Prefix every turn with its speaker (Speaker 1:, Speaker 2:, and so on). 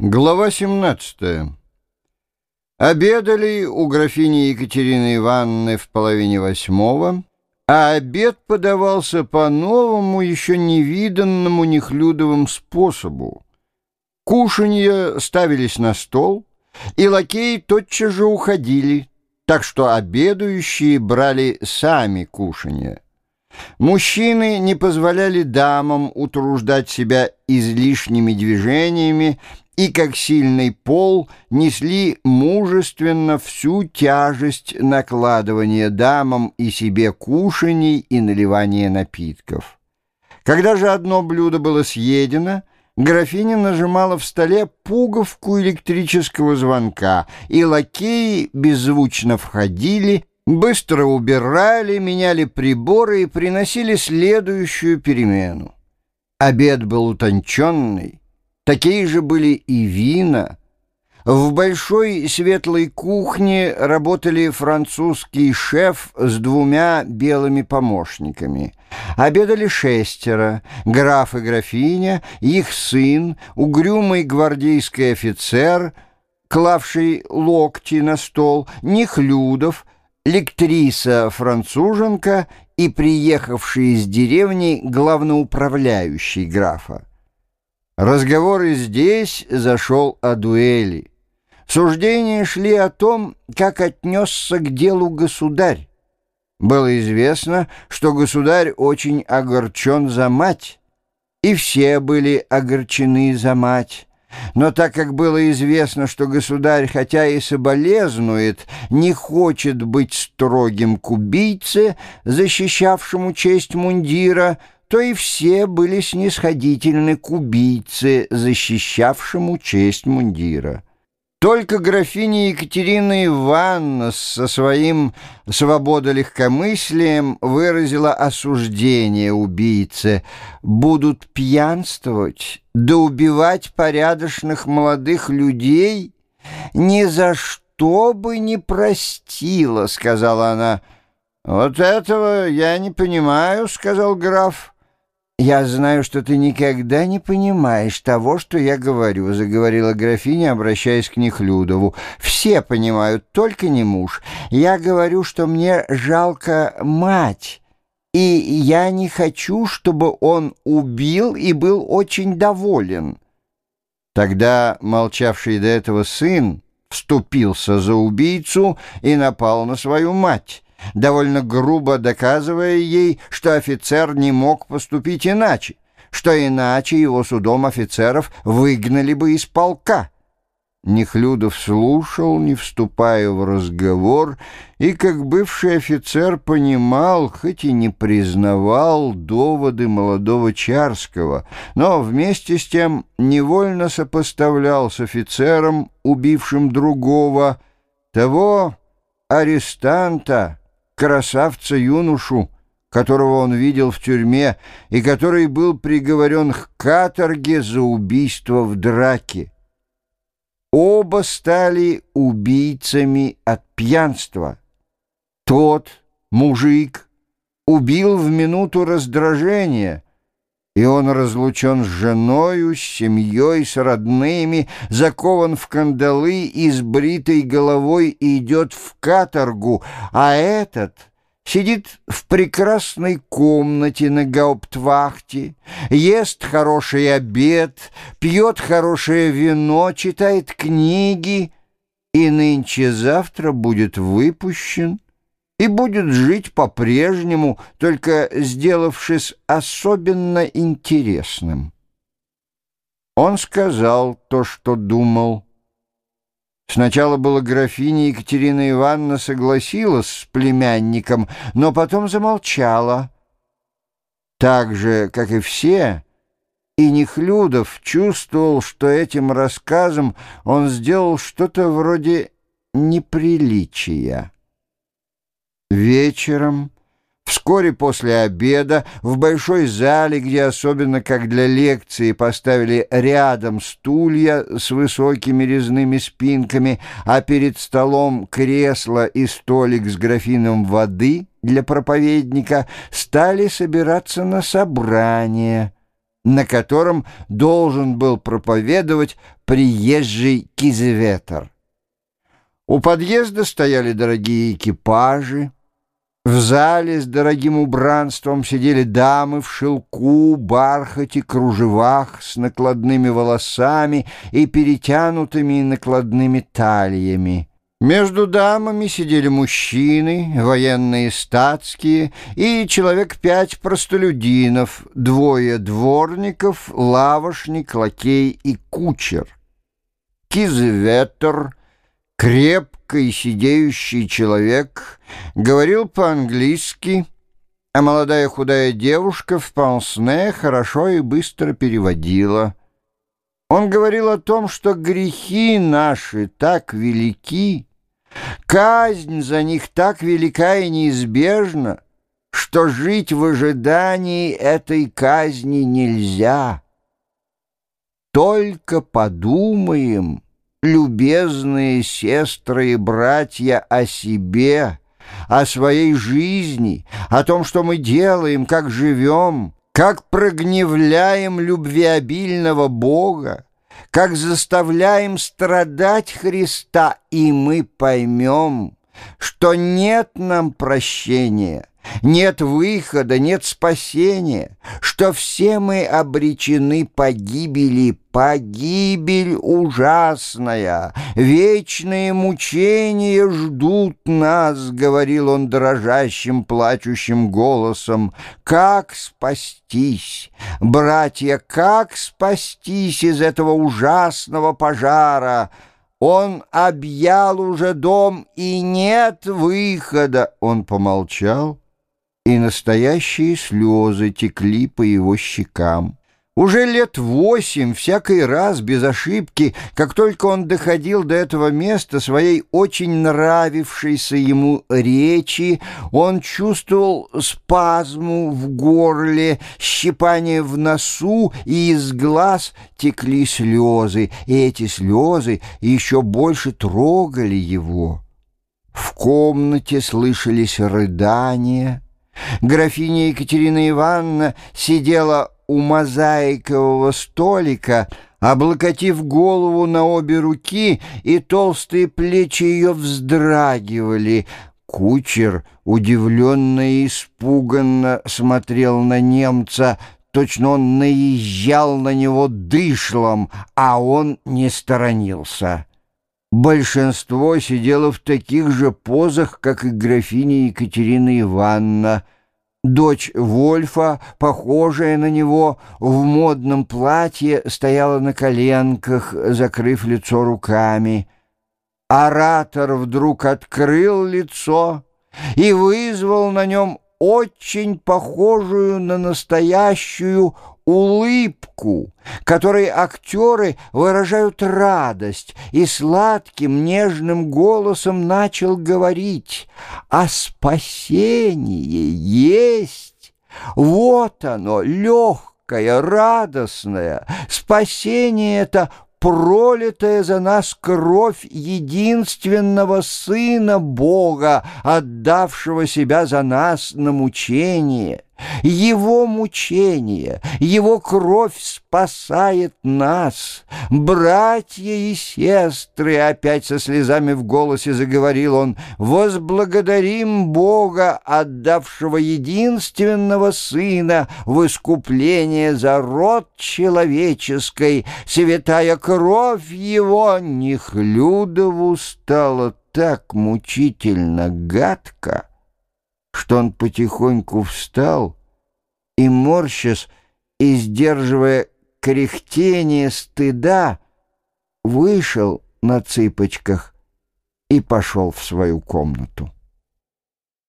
Speaker 1: Глава 17. Обедали у графини Екатерины Ивановны в половине восьмого, а обед подавался по новому, еще невиданному нехлюдовым способу. Кушанья ставились на стол, и лакеи тотчас же уходили, так что обедающие брали сами кушанья. Мужчины не позволяли дамам утруждать себя излишними движениями и, как сильный пол, несли мужественно всю тяжесть накладывания дамам и себе кушаний и наливания напитков. Когда же одно блюдо было съедено, графиня нажимала в столе пуговку электрического звонка, и лакеи беззвучно входили, быстро убирали, меняли приборы и приносили следующую перемену. Обед был утонченный, Такие же были и вина. В большой светлой кухне работали французский шеф с двумя белыми помощниками. Обедали шестеро, граф и графиня, их сын, угрюмый гвардейский офицер, клавший локти на стол, Нехлюдов, лектриса-француженка и приехавший из деревни главноуправляющий графа. Разговор и здесь зашел о дуэли. Суждения шли о том, как отнесся к делу государь. Было известно, что государь очень огорчен за мать, и все были огорчены за мать. Но так как было известно, что государь, хотя и соболезнует, не хочет быть строгим к убийце, защищавшему честь мундира, то и все были снисходительны к убийце, защищавшему честь мундира. Только графиня Екатерина Ивановна со своим свободолегкомыслием выразила осуждение убийце. Будут пьянствовать, да убивать порядочных молодых людей? Ни за что бы не простила, сказала она. «Вот этого я не понимаю», — сказал граф. «Я знаю, что ты никогда не понимаешь того, что я говорю», — заговорила графиня, обращаясь к Нехлюдову. «Все понимают, только не муж. Я говорю, что мне жалко мать, и я не хочу, чтобы он убил и был очень доволен». Тогда молчавший до этого сын вступился за убийцу и напал на свою мать довольно грубо доказывая ей, что офицер не мог поступить иначе, что иначе его судом офицеров выгнали бы из полка. Нехлюдов слушал, не вступая в разговор, и, как бывший офицер, понимал, хоть и не признавал доводы молодого Чарского, но вместе с тем невольно сопоставлял с офицером, убившим другого, того арестанта, красавца-юношу, которого он видел в тюрьме и который был приговорен к каторге за убийство в драке. Оба стали убийцами от пьянства. Тот, мужик, убил в минуту раздражения — и он разлучен с женою, с семьей, с родными, закован в кандалы и с бритой головой идет в каторгу, а этот сидит в прекрасной комнате на гауптвахте, ест хороший обед, пьет хорошее вино, читает книги и нынче-завтра будет выпущен и будет жить по-прежнему, только сделавшись особенно интересным. Он сказал то, что думал. Сначала была графиня Екатерина Ивановна согласилась с племянником, но потом замолчала. Так же, как и все, и Нехлюдов чувствовал, что этим рассказом он сделал что-то вроде неприличия. Вечером, вскоре после обеда, в большой зале, где особенно как для лекции поставили рядом стулья с высокими резными спинками, а перед столом кресло и столик с графином воды для проповедника, стали собираться на собрание — на котором должен был проповедовать приезжий кизеветер. У подъезда стояли дорогие экипажи, в зале с дорогим убранством сидели дамы в шелку, бархате, кружевах с накладными волосами и перетянутыми накладными талиями. Между дамами сидели мужчины, военные статские и человек пять простолюдинов, двое дворников, лавошник, лакей и кучер. Кизветер, креп крепкий сидеющий человек, говорил по-английски, а молодая худая девушка в пансне хорошо и быстро переводила. Он говорил о том, что грехи наши так велики, казнь за них так велика и неизбежна, что жить в ожидании этой казни нельзя. Только подумаем — любезные сестры и братья, о себе, о своей жизни, о том, что мы делаем, как живем, как прогневляем любвеобильного Бога, как заставляем страдать Христа, и мы поймем, что нет нам прощения, нет выхода, нет спасения, что все мы обречены погибели, погибель ужасная, вечные мучения ждут нас, говорил он дрожащим, плачущим голосом. Как спастись, братья, как спастись из этого ужасного пожара? Он объял уже дом, и нет выхода. Он помолчал и настоящие слезы текли по его щекам. Уже лет восемь, всякий раз, без ошибки, как только он доходил до этого места своей очень нравившейся ему речи, он чувствовал спазму в горле, щипание в носу, и из глаз текли слезы, и эти слезы еще больше трогали его. В комнате слышались рыдания, Графиня Екатерина Ивановна сидела у мозаикового столика, облокотив голову на обе руки, и толстые плечи ее вздрагивали. Кучер удивленно и испуганно смотрел на немца, точно он наезжал на него дышлом, а он не сторонился. Большинство сидело в таких же позах, как и графиня Екатерина Ивановна. Дочь Вольфа, похожая на него, в модном платье стояла на коленках, закрыв лицо руками. Оратор вдруг открыл лицо и вызвал на нем очень похожую на настоящую улыбку, которой актеры выражают радость, и сладким нежным голосом начал говорить «А спасение есть! Вот оно, легкое, радостное! Спасение это пролитая за нас кровь единственного Сына Бога, отдавшего себя за нас на мучение». Его мучение, Его кровь спасает нас. Братья и сестры, опять со слезами в голосе заговорил он, возблагодарим Бога, отдавшего единственного Сына в искупление за род человеческий. Святая кровь Его Нехлюдову стала так мучительно гадко, что он потихоньку встал и, морщась и сдерживая кряхтение стыда, вышел на цыпочках и пошел в свою комнату.